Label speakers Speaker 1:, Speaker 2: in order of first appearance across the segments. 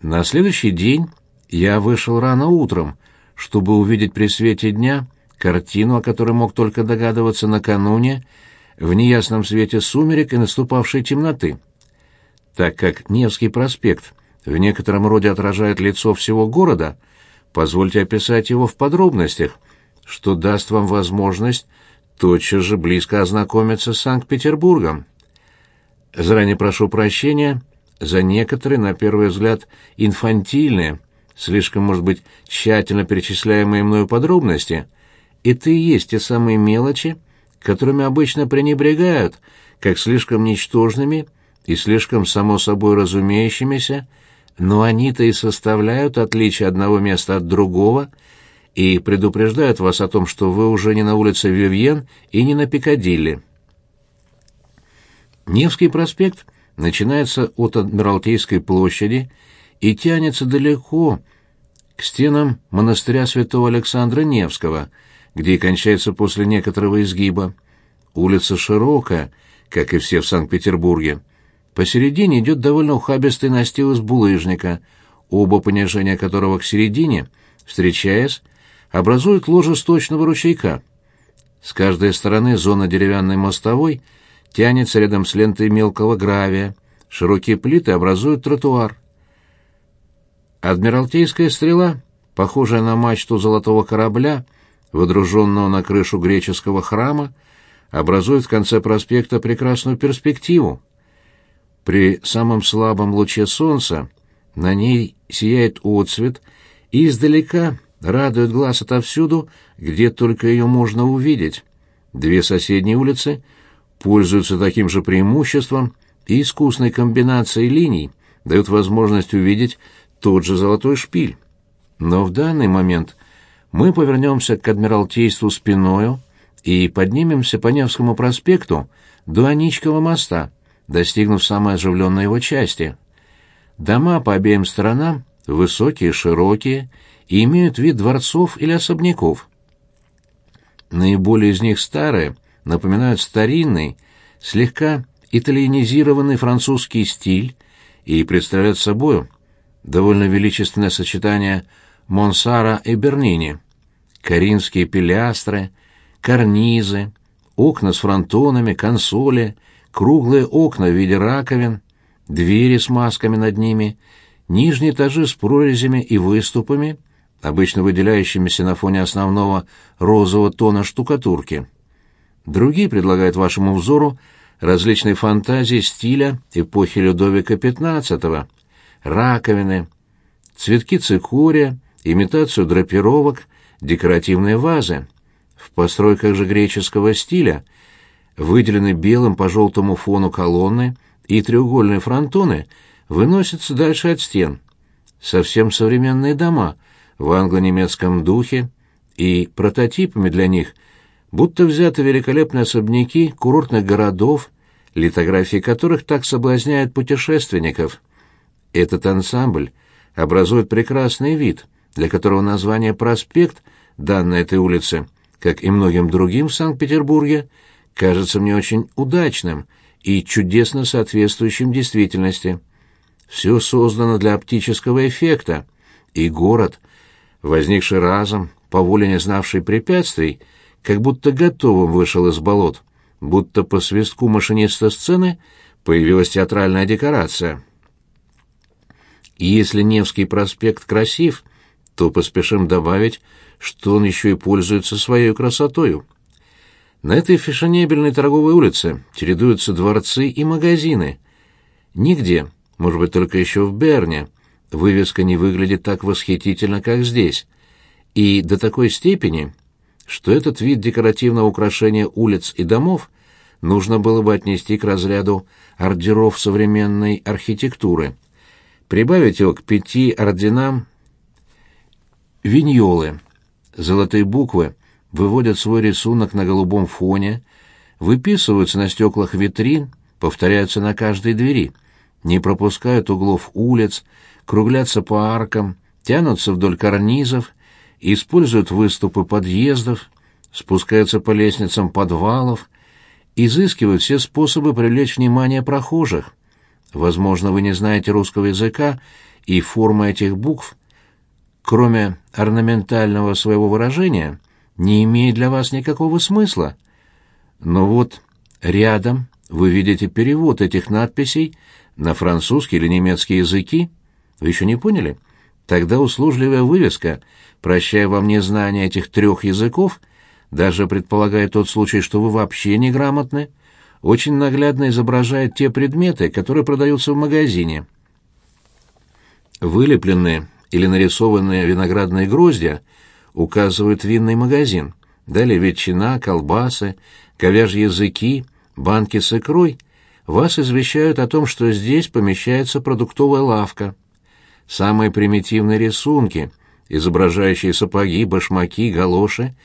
Speaker 1: На следующий день я вышел рано утром, чтобы увидеть при свете дня картину, о которой мог только догадываться накануне, в неясном свете сумерек и наступавшей темноты. Так как Невский проспект в некотором роде отражает лицо всего города, позвольте описать его в подробностях, что даст вам возможность тотчас же близко ознакомиться с Санкт-Петербургом. Заранее прошу прощения за некоторые, на первый взгляд, инфантильные, слишком, может быть, тщательно перечисляемые мною подробности. Это и есть те самые мелочи, которыми обычно пренебрегают, как слишком ничтожными и слишком само собой разумеющимися, но они-то и составляют отличие одного места от другого и предупреждают вас о том, что вы уже не на улице Вивьен и не на Пикадилли. Невский проспект начинается от Адмиралтейской площади и тянется далеко к стенам монастыря святого Александра Невского, где и кончается после некоторого изгиба. Улица широкая, как и все в Санкт-Петербурге. Посередине идет довольно ухабистый настил из булыжника, оба понижения которого к середине, встречаясь, образуют ложе сточного ручейка. С каждой стороны зона деревянной мостовой тянется рядом с лентой мелкого гравия, широкие плиты образуют тротуар. Адмиралтейская стрела, похожая на мачту золотого корабля, водруженного на крышу греческого храма, образует в конце проспекта прекрасную перспективу. При самом слабом луче солнца на ней сияет отцвет, и издалека радует глаз отовсюду, где только ее можно увидеть. Две соседние улицы пользуются таким же преимуществом, и искусной комбинацией линий дают возможность увидеть тот же золотой шпиль. Но в данный момент мы повернемся к Адмиралтейству спиною и поднимемся по Невскому проспекту до Аничкова моста, достигнув самой оживленной его части. Дома по обеим сторонам высокие, широкие и имеют вид дворцов или особняков. Наиболее из них старые напоминают старинный, слегка итальянизированный французский стиль и представляют собою довольно величественное сочетание Монсара и Бернини. Каринские пилястры, карнизы, окна с фронтонами, консоли, круглые окна в виде раковин, двери с масками над ними, нижние этажи с прорезями и выступами, обычно выделяющимися на фоне основного розового тона штукатурки. Другие предлагают вашему взору различные фантазии стиля эпохи Людовика XV, раковины, цветки цикория, имитацию драпировок, декоративные вазы. В постройках же греческого стиля выделены белым по желтому фону колонны и треугольные фронтоны выносятся дальше от стен. Совсем современные дома в англо-немецком духе, и прототипами для них будто взяты великолепные особняки курортных городов, литографии которых так соблазняют путешественников. Этот ансамбль образует прекрасный вид, для которого название «проспект», данное этой улице, как и многим другим в Санкт-Петербурге, кажется мне очень удачным и чудесно соответствующим действительности. Все создано для оптического эффекта, и город, возникший разом, по воле не знавший препятствий, как будто готовым вышел из болот, будто по свистку машиниста сцены появилась театральная декорация. И если Невский проспект красив, то поспешим добавить, что он еще и пользуется своей красотою. На этой фешенебельной торговой улице чередуются дворцы и магазины. Нигде, может быть, только еще в Берне, вывеска не выглядит так восхитительно, как здесь. И до такой степени, что этот вид декоративного украшения улиц и домов нужно было бы отнести к разряду ордеров современной архитектуры. Прибавить его к пяти орденам виньолы. Золотые буквы выводят свой рисунок на голубом фоне, выписываются на стеклах витрин, повторяются на каждой двери, не пропускают углов улиц, круглятся по аркам, тянутся вдоль карнизов, используют выступы подъездов, спускаются по лестницам подвалов, изыскивают все способы привлечь внимание прохожих. Возможно, вы не знаете русского языка и форма этих букв, кроме орнаментального своего выражения, не имеет для вас никакого смысла. Но вот рядом вы видите перевод этих надписей на французский или немецкий языки. Вы еще не поняли? Тогда услужливая вывеска, прощая вам незнание этих трех языков, даже предполагая тот случай, что вы вообще неграмотны, очень наглядно изображает те предметы, которые продаются в магазине. Вылепленные или нарисованные виноградные гроздья указывают винный магазин. Далее ветчина, колбасы, говяжьи языки, банки с икрой вас извещают о том, что здесь помещается продуктовая лавка. Самые примитивные рисунки, изображающие сапоги, башмаки, галоши,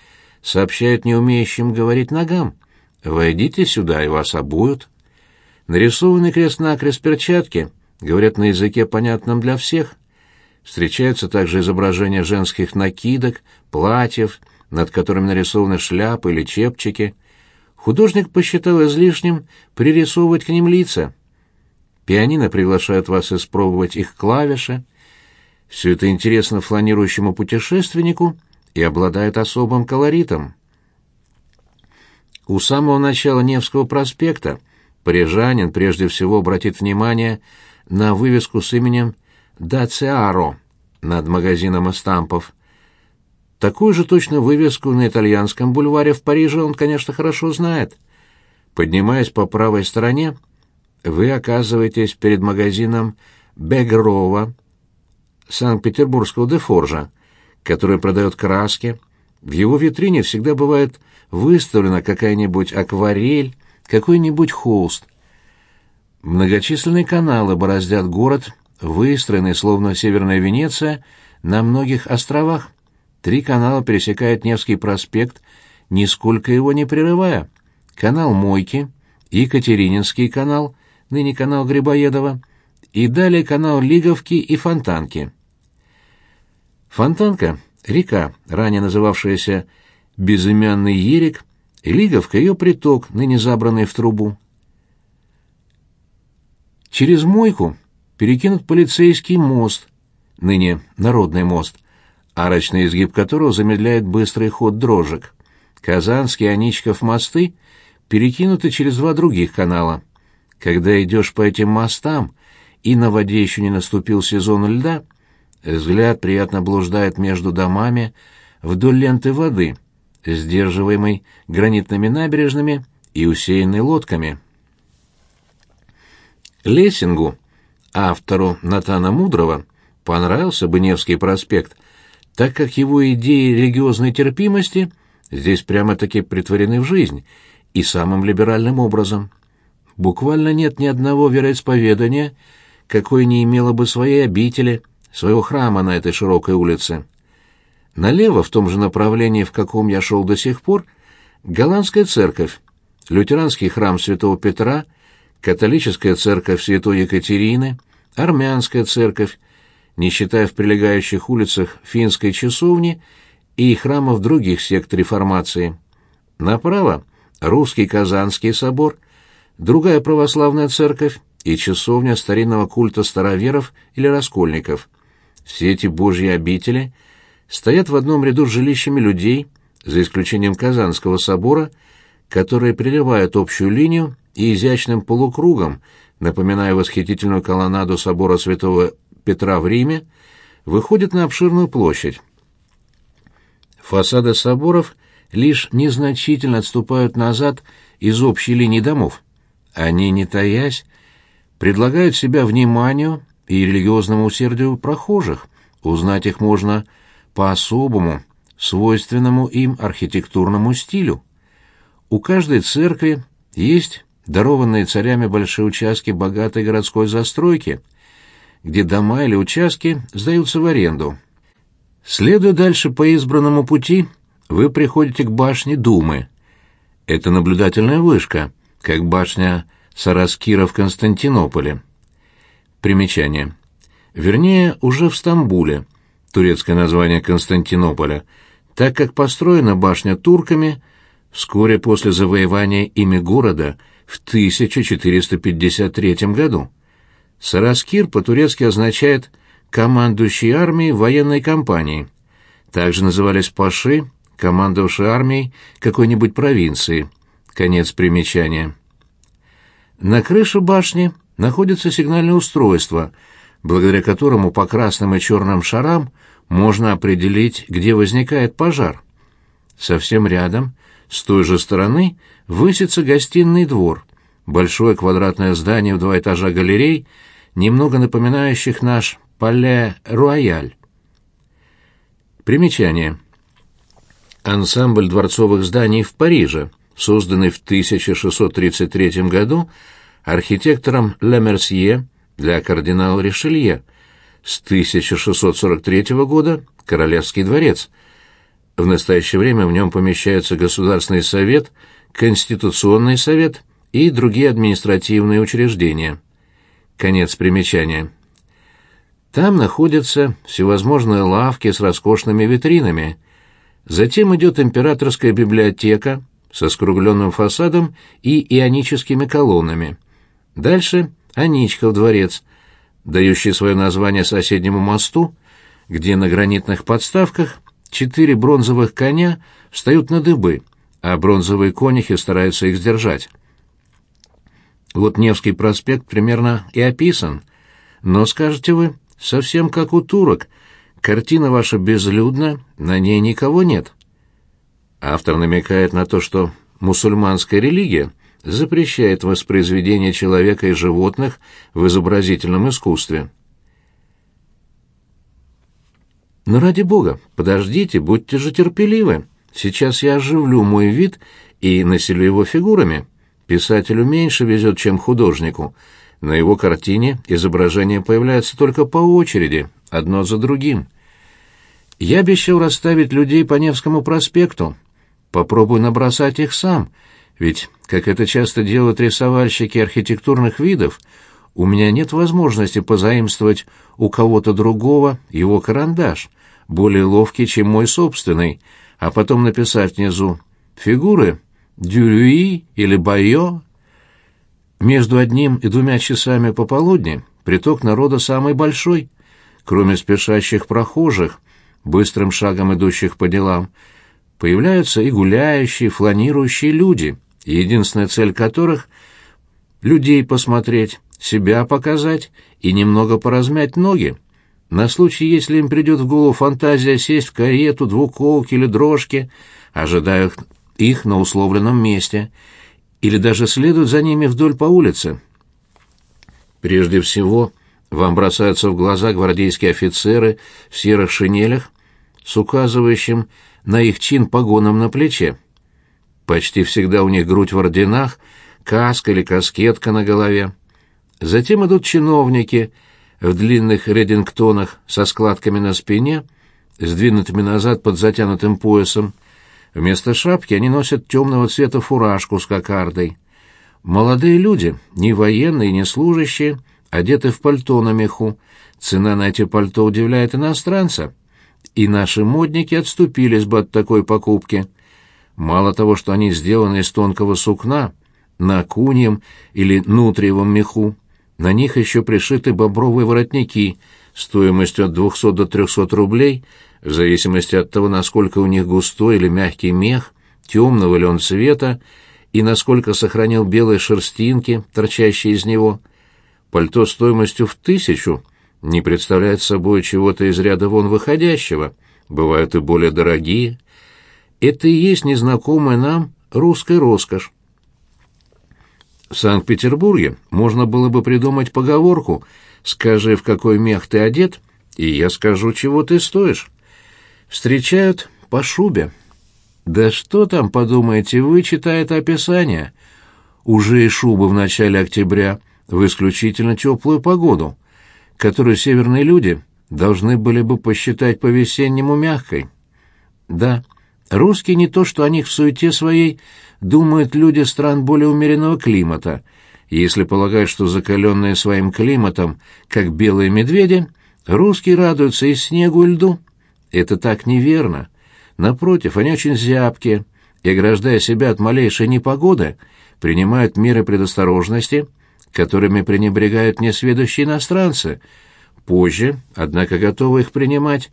Speaker 1: сообщают неумеющим говорить ногам. «Войдите сюда, и вас обуют». Нарисованный крест-накрест перчатки говорят на языке, понятном для всех. Встречаются также изображения женских накидок, платьев, над которыми нарисованы шляпы или чепчики. Художник посчитал излишним пририсовывать к ним лица. Пианино приглашает вас испробовать их клавиши. Все это интересно фланирующему путешественнику и обладает особым колоритом. У самого начала Невского проспекта парижанин прежде всего обратит внимание на вывеску с именем «Дациаро» над магазином эстампов. Такую же точно вывеску на итальянском бульваре в Париже он, конечно, хорошо знает. Поднимаясь по правой стороне, вы оказываетесь перед магазином Бегрова, Санкт-Петербургского Дефоржа, который продает краски. В его витрине всегда бывает выставлена какая-нибудь акварель, какой-нибудь холст. Многочисленные каналы бороздят город, выстроенный, словно Северная Венеция, на многих островах. Три канала пересекают Невский проспект, нисколько его не прерывая. Канал Мойки, Екатерининский канал, ныне канал Грибоедова, и далее канал Лиговки и Фонтанки. Фонтанка — река, ранее называвшаяся Безымянный Ерик, и Лиговка — ее приток, ныне забранный в трубу. Через Мойку перекинут полицейский мост, ныне Народный мост, арочный изгиб которого замедляет быстрый ход дрожек. Казанский Аничков мосты перекинуты через два других канала. Когда идешь по этим мостам, и на воде еще не наступил сезон льда, взгляд приятно блуждает между домами вдоль ленты воды, сдерживаемой гранитными набережными и усеянной лодками. Лессингу, автору Натана Мудрого, понравился бы Невский проспект, так как его идеи религиозной терпимости здесь прямо-таки притворены в жизнь и самым либеральным образом. Буквально нет ни одного вероисповедания, какое не имело бы своей обители, своего храма на этой широкой улице. Налево, в том же направлении, в каком я шел до сих пор, голландская церковь, лютеранский храм святого Петра, католическая церковь святой Екатерины, армянская церковь, не считая в прилегающих улицах финской часовни и храмов других сект реформации. Направо — русский Казанский собор, другая православная церковь и часовня старинного культа староверов или раскольников. Все эти божьи обители стоят в одном ряду с жилищами людей, за исключением Казанского собора, которые приливают общую линию и изящным полукругом, напоминая восхитительную колоннаду собора святого Петра в Риме, выходит на обширную площадь. Фасады соборов лишь незначительно отступают назад из общей линии домов. Они, не таясь, предлагают себя вниманию и религиозному усердию прохожих. Узнать их можно по особому, свойственному им архитектурному стилю. У каждой церкви есть дарованные царями большие участки богатой городской застройки – где дома или участки сдаются в аренду. Следуя дальше по избранному пути, вы приходите к башне Думы. Это наблюдательная вышка, как башня Сараскира в Константинополе. Примечание. Вернее, уже в Стамбуле, турецкое название Константинополя, так как построена башня турками вскоре после завоевания ими города в 1453 году. Сараскир по-турецки означает командующий армией военной кампании. Также назывались паши, командовавшие армией какой-нибудь провинции. Конец примечания. На крыше башни находится сигнальное устройство, благодаря которому по красным и черным шарам можно определить, где возникает пожар. Совсем рядом, с той же стороны, высится гостиный двор, большое квадратное здание в два этажа галерей, немного напоминающих наш Пале-Руаяль. Примечание. Ансамбль дворцовых зданий в Париже, созданный в 1633 году архитектором Лемерсье для кардинала Ришелье, с 1643 года Королевский дворец. В настоящее время в нем помещаются Государственный совет, Конституционный совет и другие административные учреждения. Конец примечания. Там находятся всевозможные лавки с роскошными витринами. Затем идет императорская библиотека со скругленным фасадом и ионическими колоннами. Дальше Аничков дворец, дающий свое название соседнему мосту, где на гранитных подставках четыре бронзовых коня встают на дыбы, а бронзовые конюхи стараются их сдержать. Вот Невский проспект примерно и описан. Но, скажете вы, совсем как у турок. Картина ваша безлюдна, на ней никого нет. Автор намекает на то, что мусульманская религия запрещает воспроизведение человека и животных в изобразительном искусстве. Но ради бога, подождите, будьте же терпеливы. Сейчас я оживлю мой вид и населю его фигурами. Писателю меньше везет, чем художнику. На его картине изображения появляются только по очереди, одно за другим. Я обещал расставить людей по Невскому проспекту. Попробуй набросать их сам, ведь, как это часто делают рисовальщики архитектурных видов, у меня нет возможности позаимствовать у кого-то другого его карандаш, более ловкий, чем мой собственный, а потом написать внизу «фигуры Дюрюи или Байо. Между одним и двумя часами пополудни приток народа самый большой. Кроме спешащих прохожих, быстрым шагом идущих по делам, появляются и гуляющие, фланирующие люди, единственная цель которых — людей посмотреть, себя показать и немного поразмять ноги. На случай, если им придет в голову фантазия сесть в карету, двуколки или дрожки, ожидая их на условленном месте, или даже следуют за ними вдоль по улице. Прежде всего, вам бросаются в глаза гвардейские офицеры в серых шинелях с указывающим на их чин погоном на плече. Почти всегда у них грудь в орденах, каска или каскетка на голове. Затем идут чиновники в длинных редингтонах со складками на спине, сдвинутыми назад под затянутым поясом, Вместо шапки они носят темного цвета фуражку с кокардой. Молодые люди, не военные, не служащие, одеты в пальто на меху. Цена на эти пальто удивляет иностранца. И наши модники отступились бы от такой покупки. Мало того, что они сделаны из тонкого сукна, на куньем или нутриевом меху, на них еще пришиты бобровые воротники стоимостью от 200 до 300 рублей — в зависимости от того, насколько у них густой или мягкий мех, темного ли он цвета, и насколько сохранил белые шерстинки, торчащие из него. Пальто стоимостью в тысячу не представляет собой чего-то из ряда вон выходящего, бывают и более дорогие. Это и есть незнакомая нам русская роскошь. В Санкт-Петербурге можно было бы придумать поговорку «Скажи, в какой мех ты одет, и я скажу, чего ты стоишь». Встречают по шубе. Да что там, подумаете, вы, читает описание. Уже и шубы в начале октября в исключительно теплую погоду, которую северные люди должны были бы посчитать по-весеннему мягкой. Да, русские не то, что о них в суете своей думают люди стран более умеренного климата, если полагают, что закаленные своим климатом, как белые медведи, русские радуются и снегу, и льду. Это так неверно. Напротив, они очень зябкие и, ограждая себя от малейшей непогоды, принимают меры предосторожности, которыми пренебрегают несведущие иностранцы, позже, однако готовы их принимать,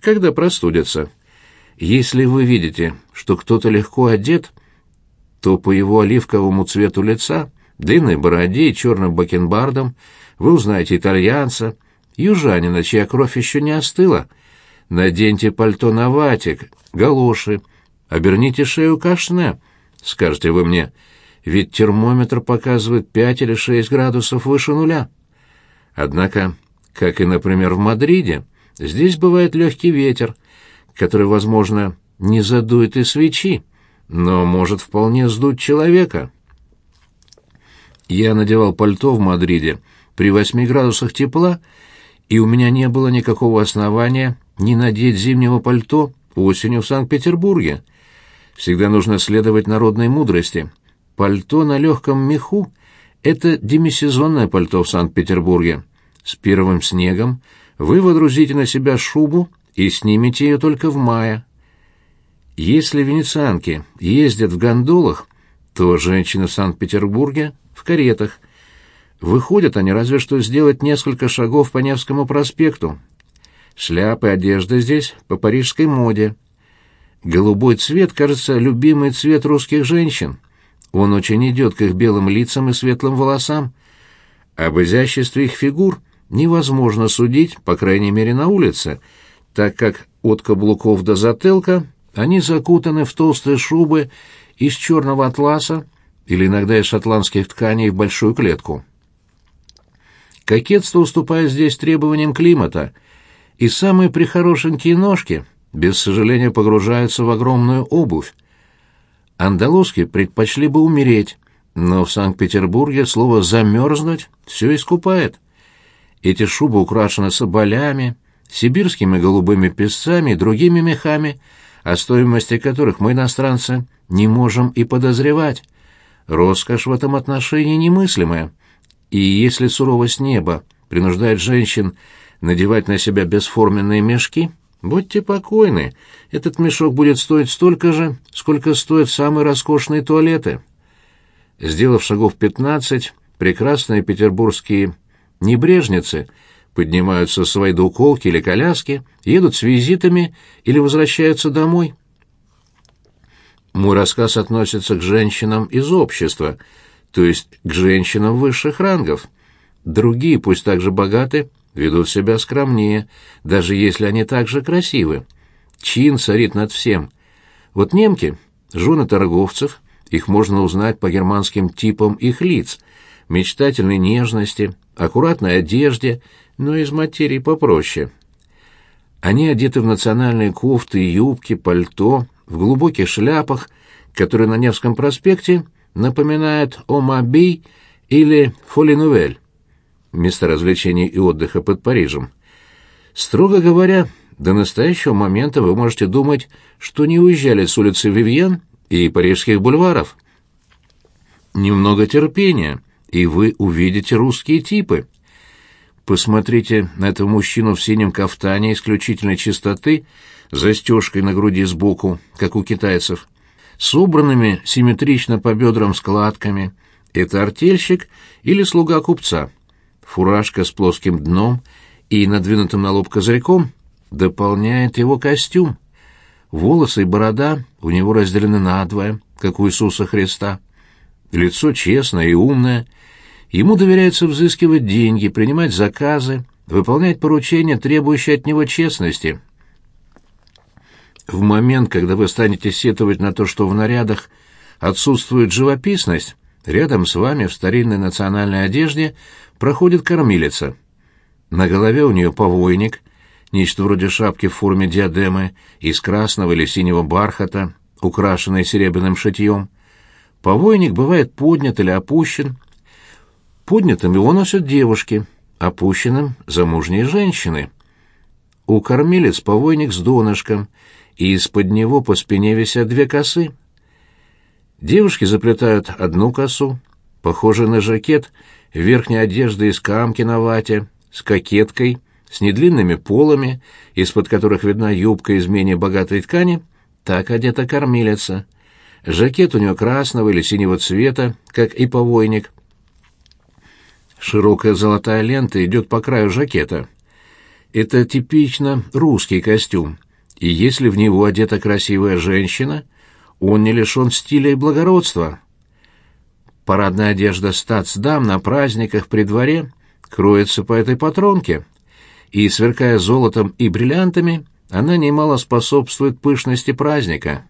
Speaker 1: когда простудятся. Если вы видите, что кто-то легко одет, то по его оливковому цвету лица, длинной бороде и черным бакенбардам вы узнаете итальянца, южанина, чья кровь еще не остыла. Наденьте пальто на ватик, галоши, оберните шею кашне, скажете вы мне, ведь термометр показывает пять или шесть градусов выше нуля. Однако, как и, например, в Мадриде, здесь бывает легкий ветер, который, возможно, не задует и свечи, но может вполне сдуть человека. Я надевал пальто в Мадриде при восьми градусах тепла, и у меня не было никакого основания не надеть зимнего пальто осенью в Санкт-Петербурге. Всегда нужно следовать народной мудрости. Пальто на легком меху — это демисезонное пальто в Санкт-Петербурге. С первым снегом вы водрузите на себя шубу и снимете ее только в мае. Если венецианки ездят в гондолах, то женщины в Санкт-Петербурге в каретах. Выходят они разве что сделать несколько шагов по Невскому проспекту. Шляпы, одежда здесь по парижской моде. Голубой цвет, кажется, любимый цвет русских женщин. Он очень идет к их белым лицам и светлым волосам. Об изяществе их фигур невозможно судить, по крайней мере, на улице, так как от каблуков до затылка они закутаны в толстые шубы из черного атласа или иногда из шотландских тканей в большую клетку. Кокетство уступает здесь требованиям климата, и самые прихорошенькие ножки, без сожаления, погружаются в огромную обувь. Андалузки предпочли бы умереть, но в Санкт-Петербурге слово «замерзнуть» все искупает. Эти шубы украшены соболями, сибирскими голубыми песцами и другими мехами — о стоимости которых мы, иностранцы, не можем и подозревать. Роскошь в этом отношении немыслимая. И если суровость неба принуждает женщин надевать на себя бесформенные мешки, будьте покойны, этот мешок будет стоить столько же, сколько стоят самые роскошные туалеты. Сделав шагов пятнадцать, прекрасные петербургские небрежницы — поднимаются с своей двуколки или коляски, едут с визитами или возвращаются домой. Мой рассказ относится к женщинам из общества, то есть к женщинам высших рангов. Другие, пусть также богаты, ведут себя скромнее, даже если они также красивы. Чин царит над всем. Вот немки, жены торговцев, их можно узнать по германским типам их лиц, мечтательной нежности, аккуратной одежде, но из материи попроще. Они одеты в национальные кофты, юбки, пальто, в глубоких шляпах, которые на Невском проспекте напоминают Омаби или Фолинувель, место развлечений и отдыха под Парижем. Строго говоря, до настоящего момента вы можете думать, что не уезжали с улицы Вивьен и парижских бульваров. Немного терпения, и вы увидите русские типы. Посмотрите на этого мужчину в синем кафтане исключительной чистоты, застежкой на груди сбоку, как у китайцев, собранными симметрично по бедрам складками. Это артельщик или слуга купца. Фуражка с плоским дном и надвинутым на лоб козырьком дополняет его костюм. Волосы и борода у него разделены надвое, как у Иисуса Христа. Лицо честное и умное — Ему доверяется взыскивать деньги, принимать заказы, выполнять поручения, требующие от него честности. В момент, когда вы станете сетовать на то, что в нарядах отсутствует живописность, рядом с вами в старинной национальной одежде проходит кормилица. На голове у нее повойник, нечто вроде шапки в форме диадемы из красного или синего бархата, украшенной серебряным шитьем. Повойник бывает поднят или опущен, Поднятым его носят девушки, опущенным — замужние женщины. У кормилец повойник с донышком, и из-под него по спине висят две косы. Девушки заплетают одну косу, похожую на жакет, верхняя одежда из камки на вате, с кокеткой, с недлинными полами, из-под которых видна юбка из менее богатой ткани, так одета кормилица. Жакет у нее красного или синего цвета, как и повойник — Широкая золотая лента идет по краю жакета. Это типично русский костюм, и если в него одета красивая женщина, он не лишен стиля и благородства. Парадная одежда стацдам на праздниках при дворе кроется по этой патронке, и, сверкая золотом и бриллиантами, она немало способствует пышности праздника.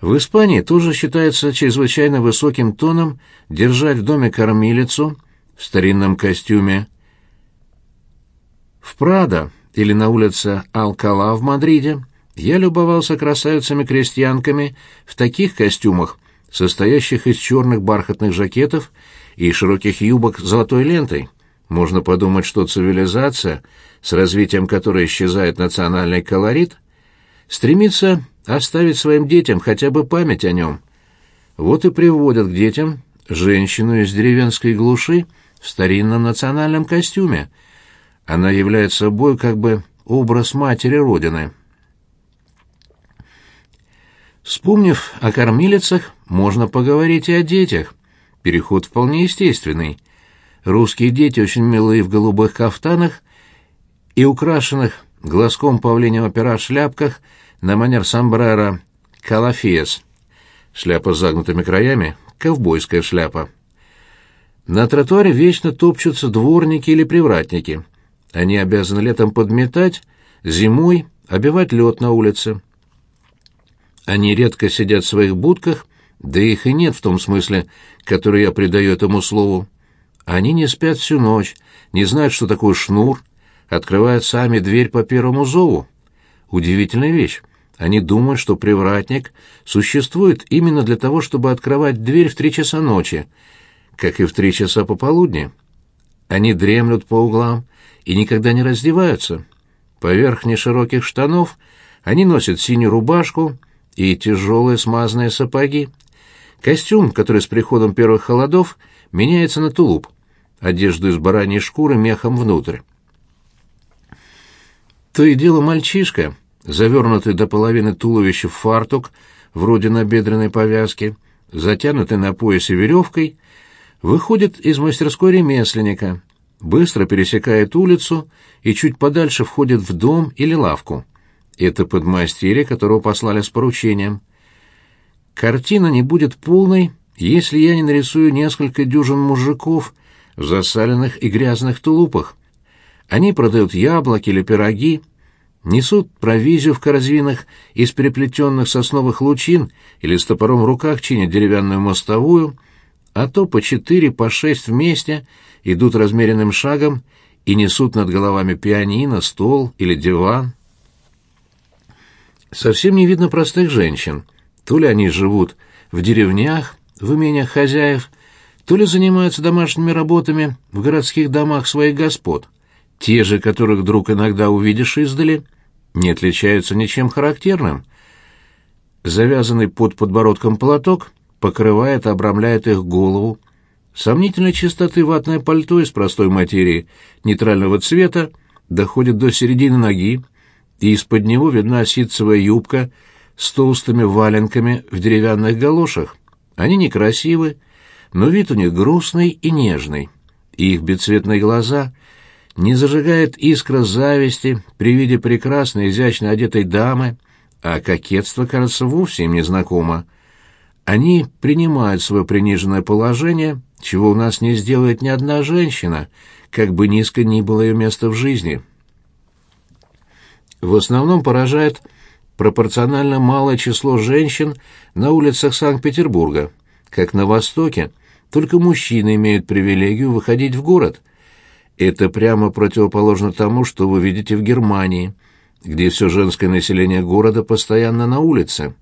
Speaker 1: В Испании тоже считается чрезвычайно высоким тоном держать в доме кормилицу в старинном костюме. В Прадо или на улице Алкала в Мадриде я любовался красавицами-крестьянками в таких костюмах, состоящих из черных бархатных жакетов и широких юбок с золотой лентой. Можно подумать, что цивилизация, с развитием которой исчезает национальный колорит, стремится оставить своим детям хотя бы память о нем. Вот и приводят к детям женщину из деревенской глуши в старинном национальном костюме. Она является собой как бы образ матери Родины. Вспомнив о кормилицах, можно поговорить и о детях. Переход вполне естественный. Русские дети очень милые в голубых кафтанах и украшенных глазком павлинего пера шляпках на манер сомбреро калафиес. Шляпа с загнутыми краями — ковбойская шляпа. На тротуаре вечно топчутся дворники или привратники. Они обязаны летом подметать, зимой обивать лед на улице. Они редко сидят в своих будках, да их и нет в том смысле, который я придаю этому слову. Они не спят всю ночь, не знают, что такое шнур, открывают сами дверь по первому зову. Удивительная вещь. Они думают, что привратник существует именно для того, чтобы открывать дверь в три часа ночи, как и в три часа пополудни. Они дремлют по углам и никогда не раздеваются. Поверх нешироких штанов они носят синюю рубашку и тяжелые смазанные сапоги. Костюм, который с приходом первых холодов меняется на тулуп, одежду из бараньей шкуры мехом внутрь. То и дело мальчишка, завернутый до половины туловища в фартук, вроде набедренной повязки, затянутый на поясе веревкой, выходит из мастерской ремесленника, быстро пересекает улицу и чуть подальше входит в дом или лавку. Это подмастерье, которого послали с поручением. Картина не будет полной, если я не нарисую несколько дюжин мужиков в засаленных и грязных тулупах. Они продают яблоки или пироги, несут провизию в корзинах из переплетенных сосновых лучин или с топором в руках чинят деревянную мостовую, а то по четыре, по шесть вместе идут размеренным шагом и несут над головами пианино, стол или диван. Совсем не видно простых женщин. То ли они живут в деревнях, в имениях хозяев, то ли занимаются домашними работами в городских домах своих господ. Те же, которых вдруг иногда увидишь издали, не отличаются ничем характерным. Завязанный под подбородком платок покрывает обрамляет их голову. Сомнительной чистоты ватное пальто из простой материи нейтрального цвета доходит до середины ноги, и из-под него видна ситцевая юбка с толстыми валенками в деревянных галошах. Они некрасивы, но вид у них грустный и нежный. И их бесцветные глаза не зажигает искра зависти при виде прекрасной, изящно одетой дамы, а кокетство, кажется, вовсе им не знакомо. Они принимают свое приниженное положение, чего у нас не сделает ни одна женщина, как бы низко ни было ее место в жизни. В основном поражает пропорционально малое число женщин на улицах Санкт-Петербурга. Как на Востоке, только мужчины имеют привилегию выходить в город – это прямо противоположно тому, что вы видите в Германии, где все женское население города постоянно на улице.